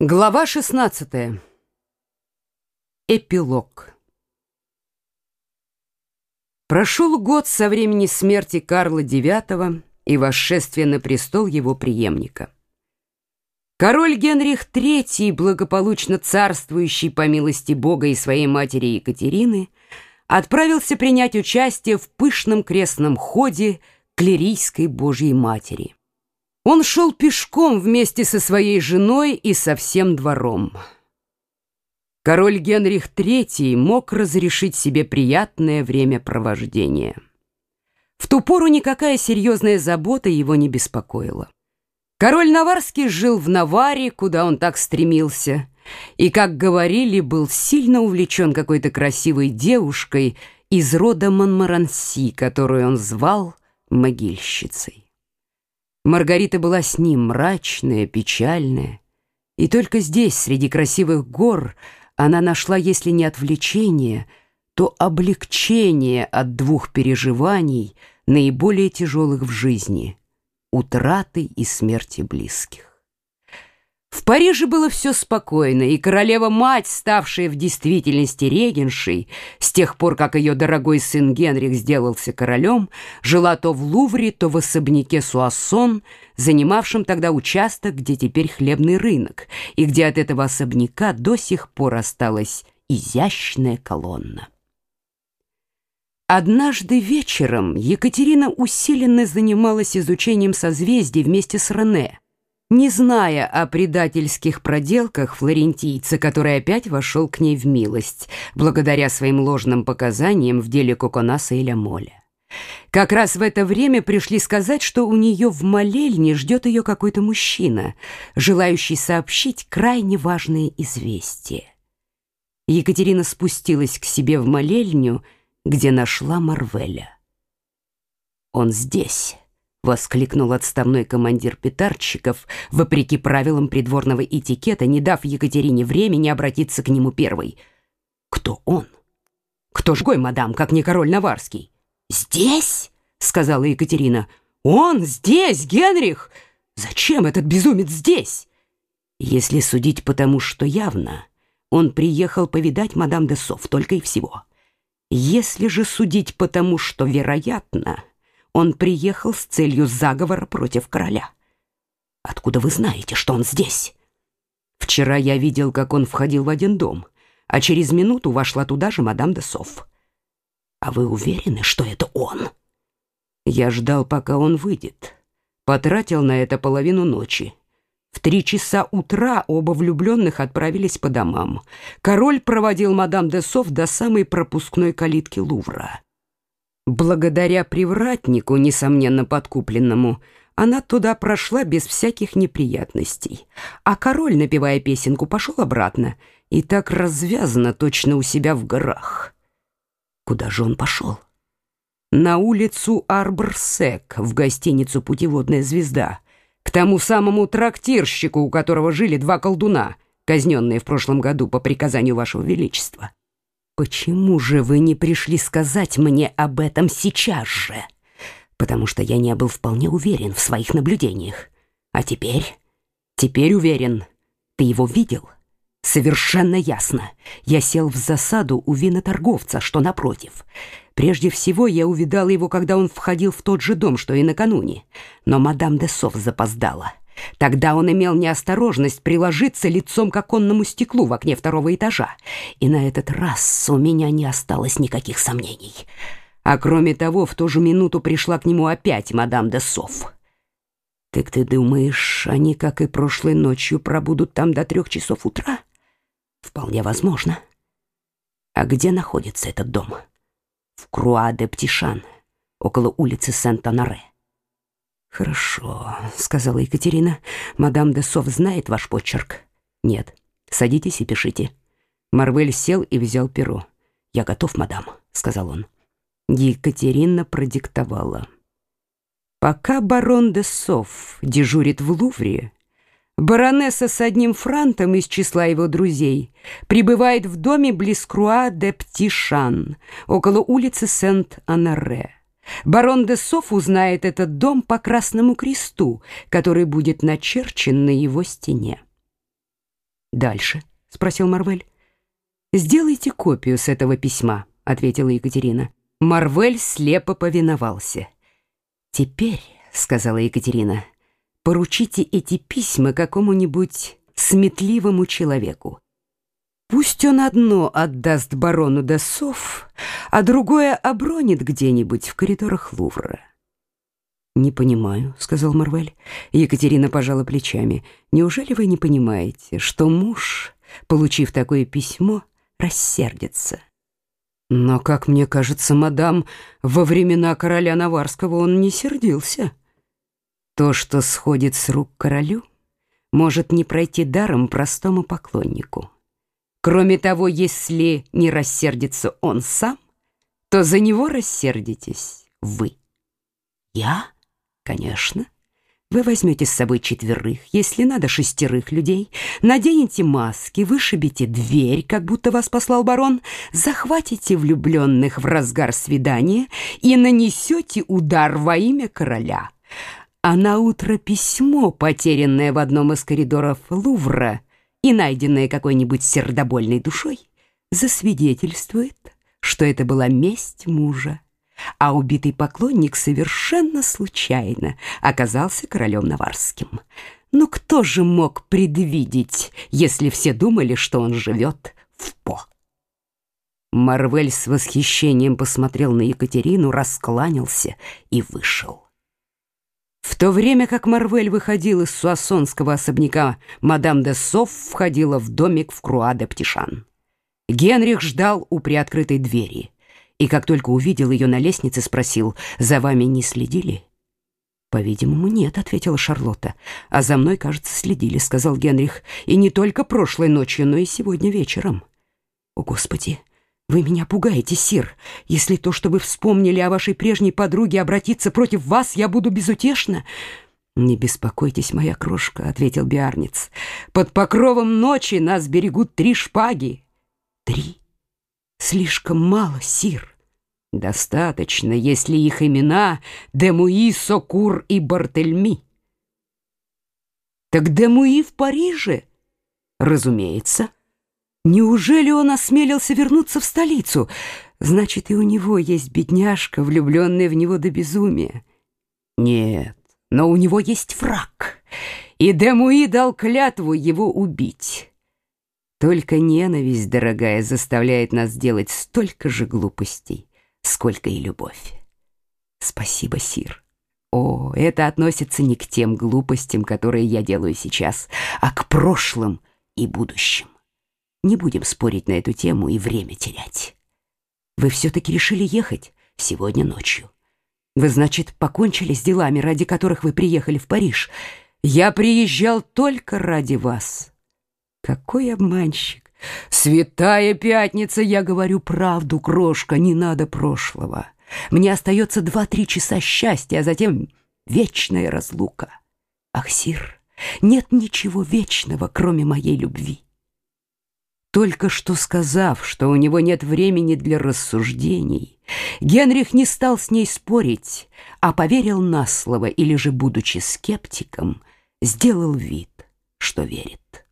Глава 16. Эпилог. Прошел год со времени смерти Карла IX и восшествия на престол его преемника. Король Генрих III, благополучно царствующий по милости Бога и своей матери Екатерины, отправился принять участие в пышном крестном ходе Клерийской Божьей Матери. Он шел пешком вместе со своей женой и со всем двором. Король Генрих III мог разрешить себе приятное времяпровождение. В ту пору никакая серьезная забота его не беспокоила. Король Наварский жил в Наваре, куда он так стремился, и, как говорили, был сильно увлечен какой-то красивой девушкой из рода Монмаранси, которую он звал могильщицей. Маргарита была с ним мрачная, печальная. И только здесь, среди красивых гор, она нашла, если не отвлечение, то облегчение от двух переживаний, наиболее тяжелых в жизни — утраты и смерти близких. В Париже было все спокойно, и королева-мать, ставшая в действительности регеншей, с тех пор, как ее дорогой сын Генрих сделался королем, жила то в Лувре, то в особняке Суассон, занимавшем тогда участок, где теперь хлебный рынок, и где от этого особняка до сих пор осталась изящная колонна. Однажды вечером Екатерина усиленно занималась изучением созвездий вместе с Рене, не зная о предательских проделках флорентийца, который опять вошел к ней в милость, благодаря своим ложным показаниям в деле Коконаса и Лямоля. Как раз в это время пришли сказать, что у нее в молельне ждет ее какой-то мужчина, желающий сообщить крайне важные известия. Екатерина спустилась к себе в молельню, где нашла Марвеля. «Он здесь», — воскликнул отставной командир петарчиков, вопреки правилам придворного этикета, не дав Екатерине времени обратиться к нему первой. «Кто он? Кто ж гой, мадам, как не король Наварский?» «Здесь?» — сказала Екатерина. «Он здесь, Генрих! Зачем этот безумец здесь?» Если судить по тому, что явно, он приехал повидать мадам де Соф только и всего. Если же судить по тому, что вероятно, он приехал с целью заговора против короля. Откуда вы знаете, что он здесь? Вчера я видел, как он входил в один дом, а через минуту вошла туда же мадам де Соф. А вы уверены, что это он? Я ждал, пока он выйдет. Потратил на это половину ночи. В три часа утра оба влюбленных отправились по домам. Король проводил мадам де Соф до самой пропускной калитки Лувра. Благодаря привратнику, несомненно подкупленному, она туда прошла без всяких неприятностей. А король, напевая песенку, пошел обратно и так развязно точно у себя в горах. Куда же он пошел? На улицу Арборсек, в гостиницу «Путеводная звезда», к тому самому трактирщику, у которого жили два колдуна, казненные в прошлом году по приказанию вашего величества. Почему же вы не пришли сказать мне об этом сейчас же? Потому что я не был вполне уверен в своих наблюдениях. А теперь? Теперь уверен. Ты его видел? Совершенно ясно. Я сел в засаду у виноторговца, что напротив. Прежде всего, я увидал его, когда он входил в тот же дом, что и накануне. Но мадам де Сов запоздала. Тогда он имел неосторожность приложиться лицом к оконному стеклу в окне второго этажа, и на этот раз у меня не осталось никаких сомнений. А кроме того, в ту же минуту пришла к нему опять мадам де Соф. «Так ты думаешь, они, как и прошлой ночью, пробудут там до трех часов утра?» «Вполне возможно». «А где находится этот дом?» «В Круа-де-Птишан, около улицы Сент-Анаре». «Хорошо», — сказала Екатерина. «Мадам де Сов знает ваш почерк?» «Нет. Садитесь и пишите». Марвель сел и взял перо. «Я готов, мадам», — сказал он. Екатерина продиктовала. «Пока барон де Сов дежурит в Лувре, баронесса с одним франтом из числа его друзей пребывает в доме близ Круа де Птишан, около улицы Сент-Анаре. Барон де Соф узнает этот дом по красному кресту, который будет начерчен на его стене. Дальше, спросил Марвель. Сделайте копию с этого письма, ответила Екатерина. Марвель слепо повиновался. Теперь, сказала Екатерина, поручите эти письма какому-нибудь сметливому человеку. Пусть он одно отдаст барону Десов, а другое обронит где-нибудь в коридорах Лувра. «Не понимаю», — сказал Марвель. Екатерина пожала плечами. «Неужели вы не понимаете, что муж, получив такое письмо, рассердится?» «Но, как мне кажется, мадам, во времена короля Наварского он не сердился». «То, что сходит с рук королю, может не пройти даром простому поклоннику. Кроме того, если не рассердится он сам, то за него рассердитесь вы». «Я?» Конечно. Вы возьмете с собой четверых, если надо шестерых людей, наденете маски, вышибите дверь, как будто вас послал барон, захватите влюбленных в разгар свидания и нанесете удар во имя короля. А на утро письмо, потерянное в одном из коридоров Лувра и найденное какой-нибудь сердобольной душой, засвидетельствует, что это была месть мужа а убитый поклонник совершенно случайно оказался королем Наварским. Ну кто же мог предвидеть, если все думали, что он живет в По? Марвель с восхищением посмотрел на Екатерину, раскланялся и вышел. В то время как Марвель выходил из суассонского особняка, мадам де Соф входила в домик в Круа-де-Птишан. Генрих ждал у приоткрытой двери — и как только увидел ее на лестнице, спросил, «За вами не следили?» «По-видимому, нет», — ответила Шарлотта. «А за мной, кажется, следили», — сказал Генрих. «И не только прошлой ночью, но и сегодня вечером». «О, Господи, вы меня пугаете, сир. Если то, что вы вспомнили о вашей прежней подруге, обратится против вас, я буду безутешна». «Не беспокойтесь, моя крошка», — ответил Биарниц. «Под покровом ночи нас берегут три шпаги». «Три?» Слишком мало, сир. Достаточно, если их имена Демуи, Сокур и Бартельми. Так Демуи в Париже? Разумеется. Неужели он осмелился вернуться в столицу? Значит, и у него есть бедняжка, влюбленная в него до безумия. Нет, но у него есть враг, и Демуи дал клятву его убить. Только ненависть, дорогая, заставляет нас делать столько же глупостей, сколько и любовь. Спасибо, Сир. О, это относится не к тем глупостям, которые я делаю сейчас, а к прошлым и будущим. Не будем спорить на эту тему и время терять. Вы все-таки решили ехать сегодня ночью. Вы, значит, покончили с делами, ради которых вы приехали в Париж. Я приезжал только ради вас. Какой обманщик! Святая пятница, я говорю правду, крошка, не надо прошлого. Мне остается два-три часа счастья, а затем вечная разлука. Ах, сир, нет ничего вечного, кроме моей любви. Только что сказав, что у него нет времени для рассуждений, Генрих не стал с ней спорить, а поверил на слово или же, будучи скептиком, сделал вид, что верит.